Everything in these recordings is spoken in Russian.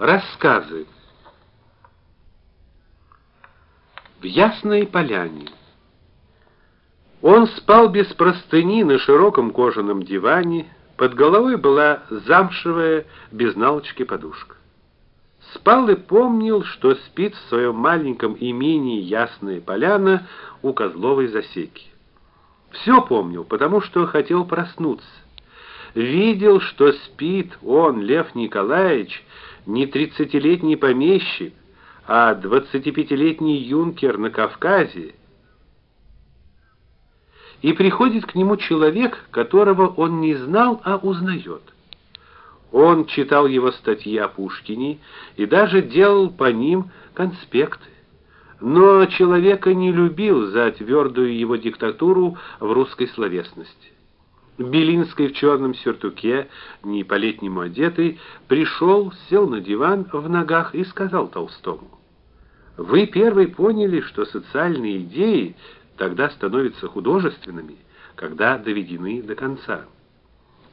Рассказы. В ясной поляне. Он спал без простыни на широком кожаном диване, под головой была замшевая без налочки подушка. Спал и помнил, что спит в своем маленьком имении Ясная Поляна у Козловой засеки. Все помнил, потому что хотел проснуться. Видел, что спит он, Лев Николаевич, не тридцатилетний помещик, а двадцатипятилетний юнкер на Кавказе. И приходит к нему человек, которого он не знал, а узнает. Он читал его статьи о Пушкине и даже делал по ним конспекты. Но человека не любил за твердую его диктатуру в русской словесности. Белинский в черном сюртуке, не по-летнему одетый, пришел, сел на диван в ногах и сказал Толстому: "Вы первый поняли, что социальные идеи тогда становятся художественными, когда доведены до конца".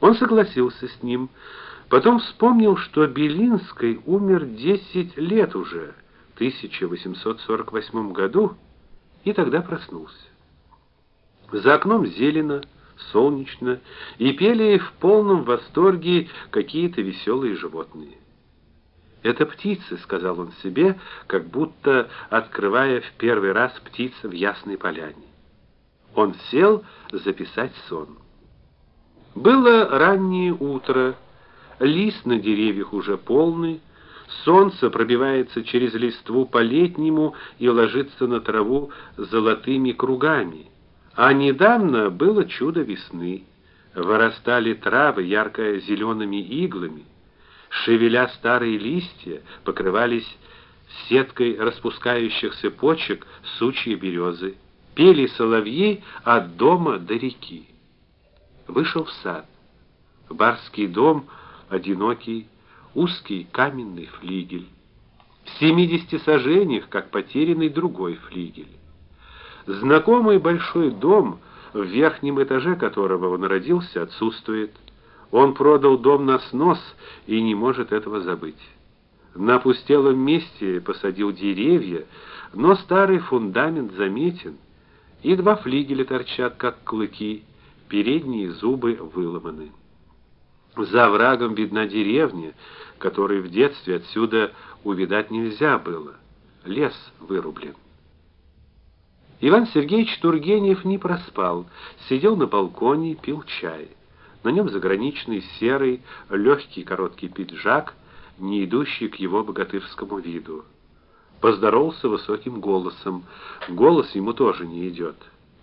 Он согласился с ним, потом вспомнил, что Белинский умер 10 лет уже, в 1848 году, и тогда проснулся. За окном зелено, солнечно, и пели в полном восторге какие-то веселые животные. Это птицы, сказал он себе, как будто открывая в первый раз птицы в ясной поляне. Он сел записать сон. Было раннее утро, лист на деревьях уже полный, солнце пробивается через листву по-летнему и ложится на траву золотыми кругами. А недавно было чудо весны. Вырастали травы ярко зелеными иглами, шевеля старые листья, покрывались сеткой распускающихся почек сучьи березы. Пели соловьи от дома до реки. Вышел в сад. Барский дом одинокий, узкий каменный флигель. В семидесяти сажениях, как потерянный другой флигель. Знакомый большой дом, в верхнем этаже которого он родился, отсутствует. Он продал дом на снос и не может этого забыть. На пустелом месте посадил деревья, но старый фундамент заметен, и два флигеля торчат как клыки, передние зубы выломаны. За врагом видна деревня, которой в детстве отсюда увидать нельзя было. Лес вырублен. Иван Сергеевич Тургенев не проспал, сидел на балконе, пил чай. На нем заграничный серый легкий короткий пиджак, не идущий к его богатырскому виду. Поздоровался высоким голосом. Голос ему тоже не идет.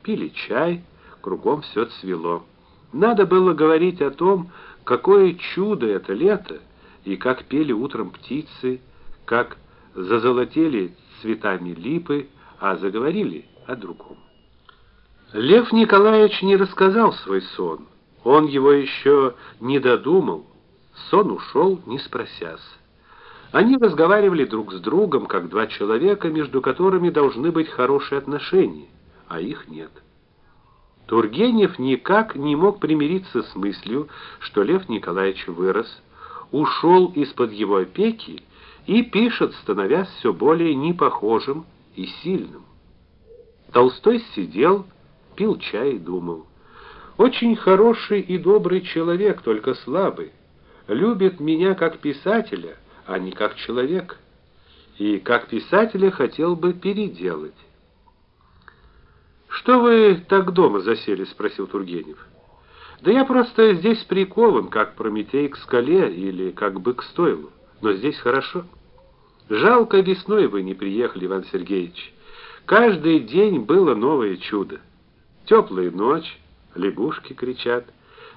Пили чай, кругом все цвело. Надо было говорить о том, какое чудо это лето, и как пели утром птицы, как зазолотели цветами липы, а заговорили о другом. Лев Николаевич не рассказал свой сон. Он его еще не додумал. Сон ушел, не спросясь. Они разговаривали друг с другом, как два человека, между которыми должны быть хорошие отношения, а их нет. Тургенев никак не мог примириться с мыслью, что Лев Николаевич вырос, ушел из-под его опеки и пишет, становясь все более непохожим и сильным. Толстой сидел, пил чай и думал: очень хороший и добрый человек, только слабый. Любит меня как писателя, а не как человек. И как писателя хотел бы переделать. Что вы так дома засели, спросил Тургенев. Да я просто здесь прикован, как Прометей к скале или как бык к стойлу. Но здесь хорошо. Жалко, весной вы не приехали, Иван Сергеевич. Каждый день было новое чудо. Теплая ночь, лягушки кричат,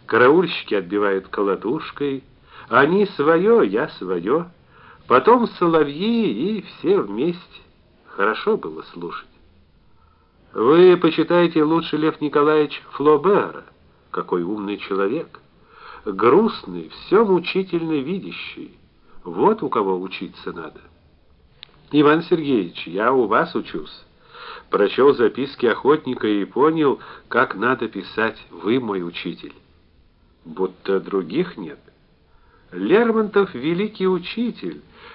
караульщики отбивают колотушкой, они свое, я свое, потом соловьи и все вместе. Хорошо было слушать. Вы почитаете лучше Лев Николаевич Флобера, какой умный человек, грустный, все мучительно видящий. Вот у кого учиться надо. Иван Сергеевич, я у вас учусь прочел записки охотника и понял, как надо писать «Вы мой учитель». Будто других нет. Лермонтов великий учитель,